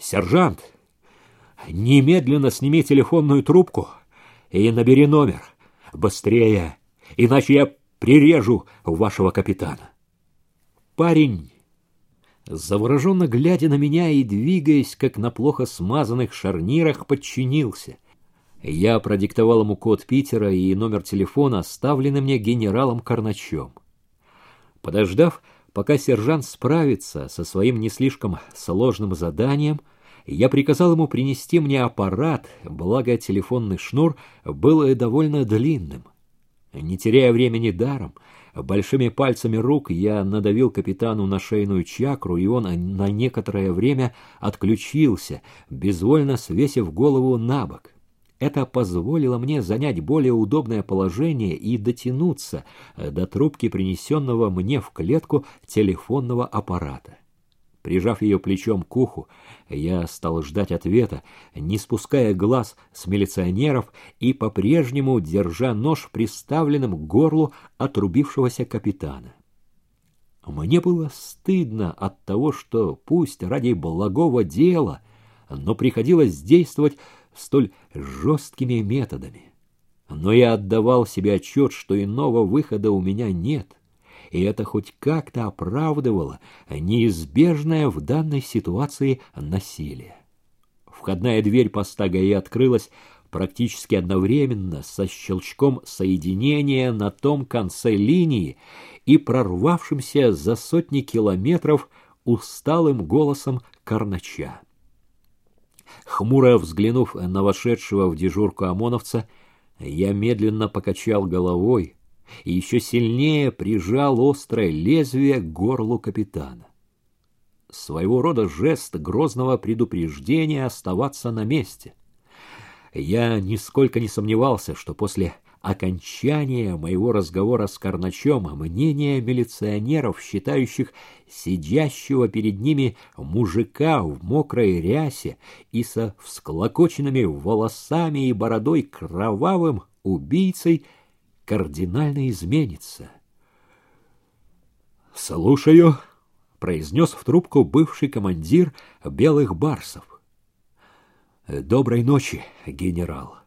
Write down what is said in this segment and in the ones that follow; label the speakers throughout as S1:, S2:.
S1: Сержант, немедленно сними телефонную трубку и набери номер. Быстрее, иначе я прирежу вашего капитана. Парень, завороженно глядя на меня и двигаясь, как на плохо смазанных шарнирах, подчинился. Я продиктовал ему код Питера и номер телефона, оставленный мне генералом Карначом. Подождав, пока сержант справится со своим не слишком сложным заданием, я приказал ему принести мне аппарат, благо телефонный шнур был довольно длинным. Не теряя времени даром, большими пальцами рук я надавил капитану на шейную чакру, и он на некоторое время отключился, безвольно свесив голову на бок. Это позволило мне занять более удобное положение и дотянуться до трубки принесенного мне в клетку телефонного аппарата. Прижав ее плечом к уху, я стал ждать ответа, не спуская глаз с милиционеров и по-прежнему держа нож приставленным к горлу отрубившегося капитана. Мне было стыдно от того, что пусть ради благого дела, но приходилось действовать столь жесткими методами. Но я отдавал себе отчет, что иного выхода у меня нет и это хоть как-то оправдывало неизбежное в данной ситуации насилие. Входная дверь поста ГАИ открылась практически одновременно со щелчком соединения на том конце линии и прорвавшимся за сотни километров усталым голосом Карнача. Хмуро взглянув на вошедшего в дежурку ОМОНовца, я медленно покачал головой, и еще сильнее прижал острое лезвие к горлу капитана. Своего рода жест грозного предупреждения оставаться на месте. Я нисколько не сомневался, что после окончания моего разговора с Карначом мнение милиционеров, считающих сидящего перед ними мужика в мокрой рясе и со всклокоченными волосами и бородой кровавым убийцей – кардинально изменится. «Слушаю», — произнес в трубку бывший командир белых барсов. «Доброй ночи, генерал.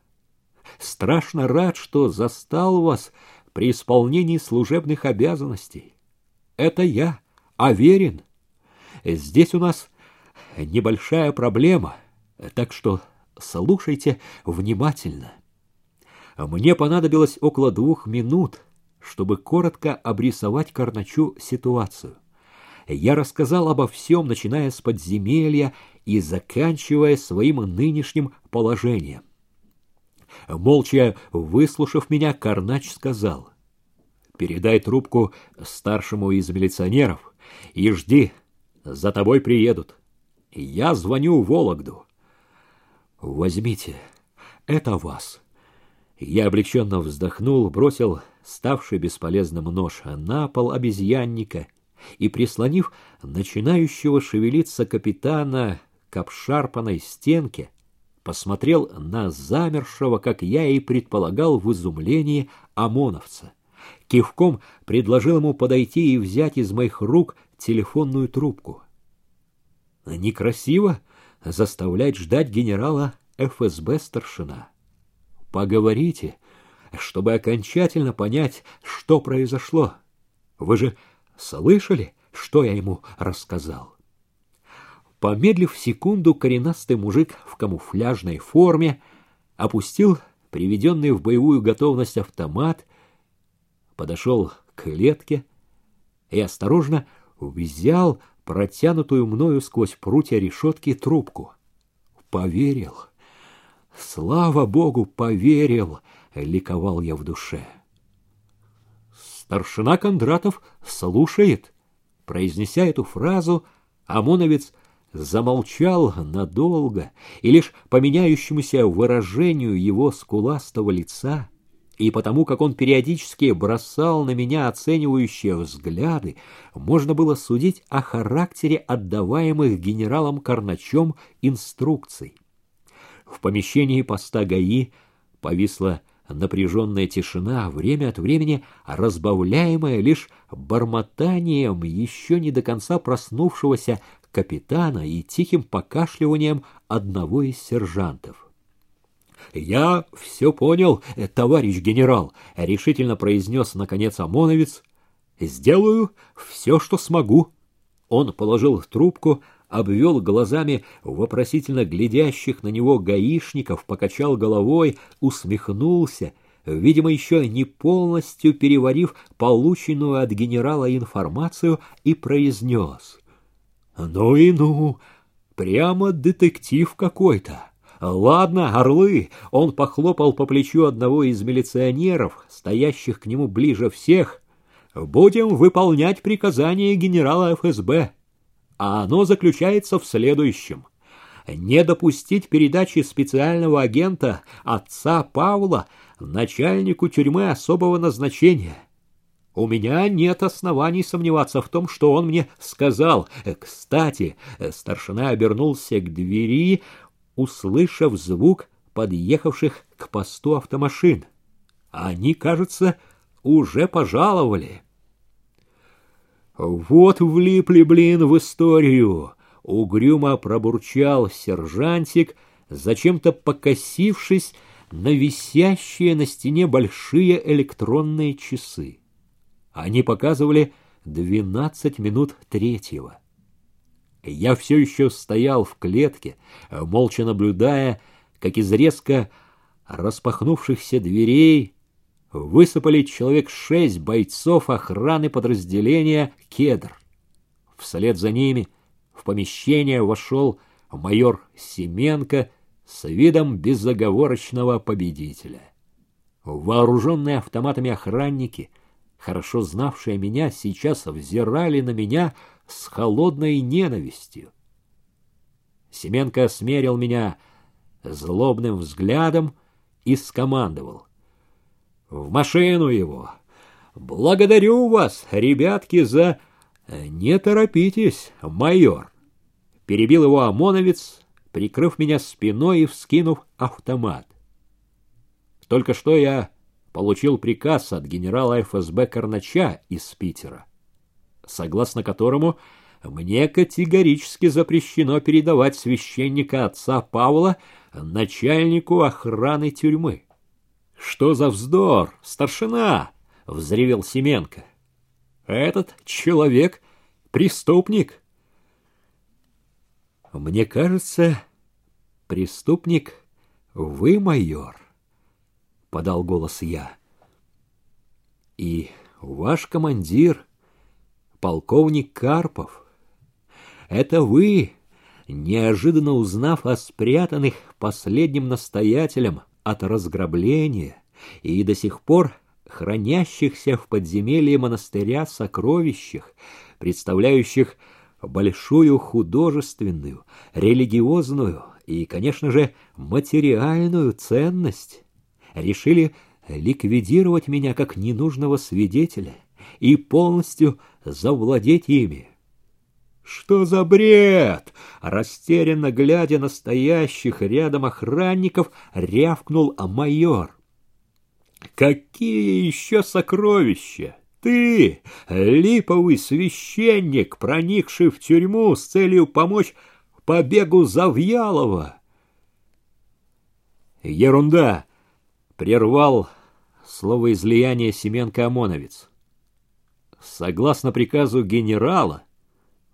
S1: Страшно рад, что застал вас при исполнении служебных обязанностей. Это я, Аверин. Здесь у нас небольшая проблема, так что слушайте внимательно». Мне понадобилось около двух минут, чтобы коротко обрисовать Карначу ситуацию. Я рассказал обо всем, начиная с подземелья и заканчивая своим нынешним положением. Молча выслушав меня, Карнач сказал, «Передай трубку старшему из милиционеров и жди, за тобой приедут. Я звоню Вологду. Возьмите, это вас». Я облегченно вздохнул, бросил ставший бесполезным нож на пол обезьянника и, прислонив начинающего шевелиться капитана к обшарпанной стенке, посмотрел на замершего, как я и предполагал, в изумлении ОМОНовца. Кивком предложил ему подойти и взять из моих рук телефонную трубку. Некрасиво заставлять ждать генерала ФСБ старшина. Поговорите, чтобы окончательно понять, что произошло. Вы же слышали, что я ему рассказал? Помедлив секунду, коренастый мужик в камуфляжной форме опустил приведенный в боевую готовность автомат, подошел к клетке и осторожно взял протянутую мною сквозь прутья решетки трубку. Поверил — Слава Богу, поверил, ликовал я в душе. Старшина Кондратов слушает. Произнеся эту фразу, ОМОНовец замолчал надолго, и лишь по меняющемуся выражению его скуластого лица и потому, как он периодически бросал на меня оценивающие взгляды, можно было судить о характере отдаваемых генералом Карначом инструкций. В помещении поста ГАИ повисла напряженная тишина, время от времени разбавляемая лишь бормотанием еще не до конца проснувшегося капитана и тихим покашливанием одного из сержантов. «Я все понял, товарищ генерал», — решительно произнес, наконец, ОМОНовец. «Сделаю все, что смогу». Он положил трубку, обвел глазами вопросительно глядящих на него гаишников, покачал головой, усмехнулся, видимо, еще не полностью переварив полученную от генерала информацию, и произнес. «Ну и ну! Прямо детектив какой-то!» «Ладно, орлы!» Он похлопал по плечу одного из милиционеров, стоящих к нему ближе всех. «Будем выполнять приказание генерала ФСБ. А оно заключается в следующем. Не допустить передачи специального агента отца Павла начальнику тюрьмы особого назначения». У меня нет оснований сомневаться в том, что он мне сказал. Кстати, старшина обернулся к двери, услышав звук подъехавших к посту автомашин. Они, кажется, уже пожаловали. «Вот влипли, блин, в историю!» — угрюмо пробурчал сержантик, зачем-то покосившись на висящие на стене большие электронные часы. Они показывали двенадцать минут третьего. Я все еще стоял в клетке, молча наблюдая, как из резко распахнувшихся дверей высыпали человек шесть бойцов охраны подразделения «Кедр». Вслед за ними в помещение вошел майор Семенко с видом безоговорочного победителя. Вооруженные автоматами охранники, хорошо знавшие меня, сейчас взирали на меня — с холодной ненавистью. Семенко смерил меня злобным взглядом и скомандовал. «В машину его! Благодарю вас, ребятки, за... Не торопитесь, майор!» Перебил его ОМОНовец, прикрыв меня спиной и вскинув автомат. Только что я получил приказ от генерала ФСБ Карнача из Питера согласно которому мне категорически запрещено передавать священника отца Павла начальнику охраны тюрьмы. Что за вздор, старшина, взревел Семенко. Этот человек преступник. Мне кажется, преступник вы, майор, подал голос я. И ваш командир полковник Карпов. Это вы, неожиданно узнав о спрятанных последним настоятелем от разграбления и до сих пор хранящихся в подземелье монастыря сокровищах, представляющих большую художественную, религиозную и, конечно же, материальную ценность, решили ликвидировать меня как ненужного свидетеля и полностью завладеть ими. Что за бред? Растерянно глядя на стоящих рядом охранников, рявкнул майор. Какие еще сокровища? Ты, липовый священник, проникший в тюрьму с целью помочь побегу Завьялова. Ерунда! Прервал слово излияния Семенко Омоновец. Согласно приказу генерала,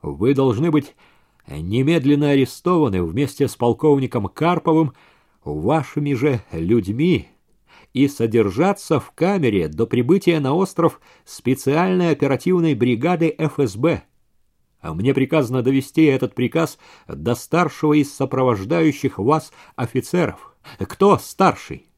S1: вы должны быть немедленно арестованы вместе с полковником Карповым вашими же людьми и содержаться в камере до прибытия на остров специальной оперативной бригады ФСБ. Мне приказано довести этот приказ до старшего из сопровождающих вас офицеров. Кто старший?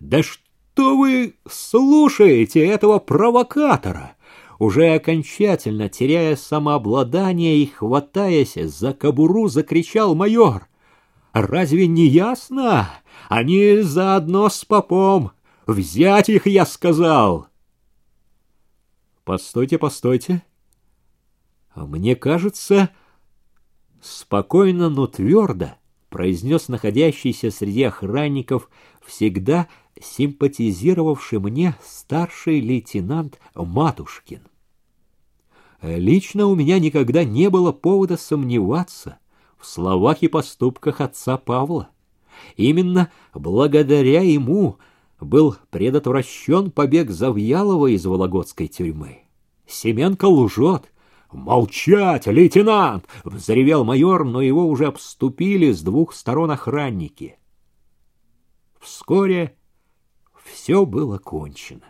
S1: Да что вы слушаете этого провокатора?» Уже окончательно теряя самообладание и хватаясь за кобуру, закричал майор. «Разве не ясно? Они заодно с попом. Взять их, я сказал!» «Постойте, постойте. Мне кажется...» Спокойно, но твердо произнес находящийся среди охранников всегда симпатизировавший мне старший лейтенант Матушкин. Лично у меня никогда не было повода сомневаться в словах и поступках отца Павла. Именно благодаря ему был предотвращен побег Завьялова из Вологодской тюрьмы. Семенко лжет. «Молчать, лейтенант!» — взревел майор, но его уже обступили с двух сторон охранники. Вскоре все было кончено.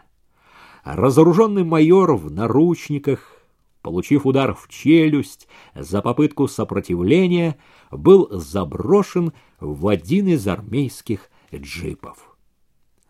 S1: Разоруженный майор в наручниках, получив удар в челюсть за попытку сопротивления, был заброшен в один из армейских джипов.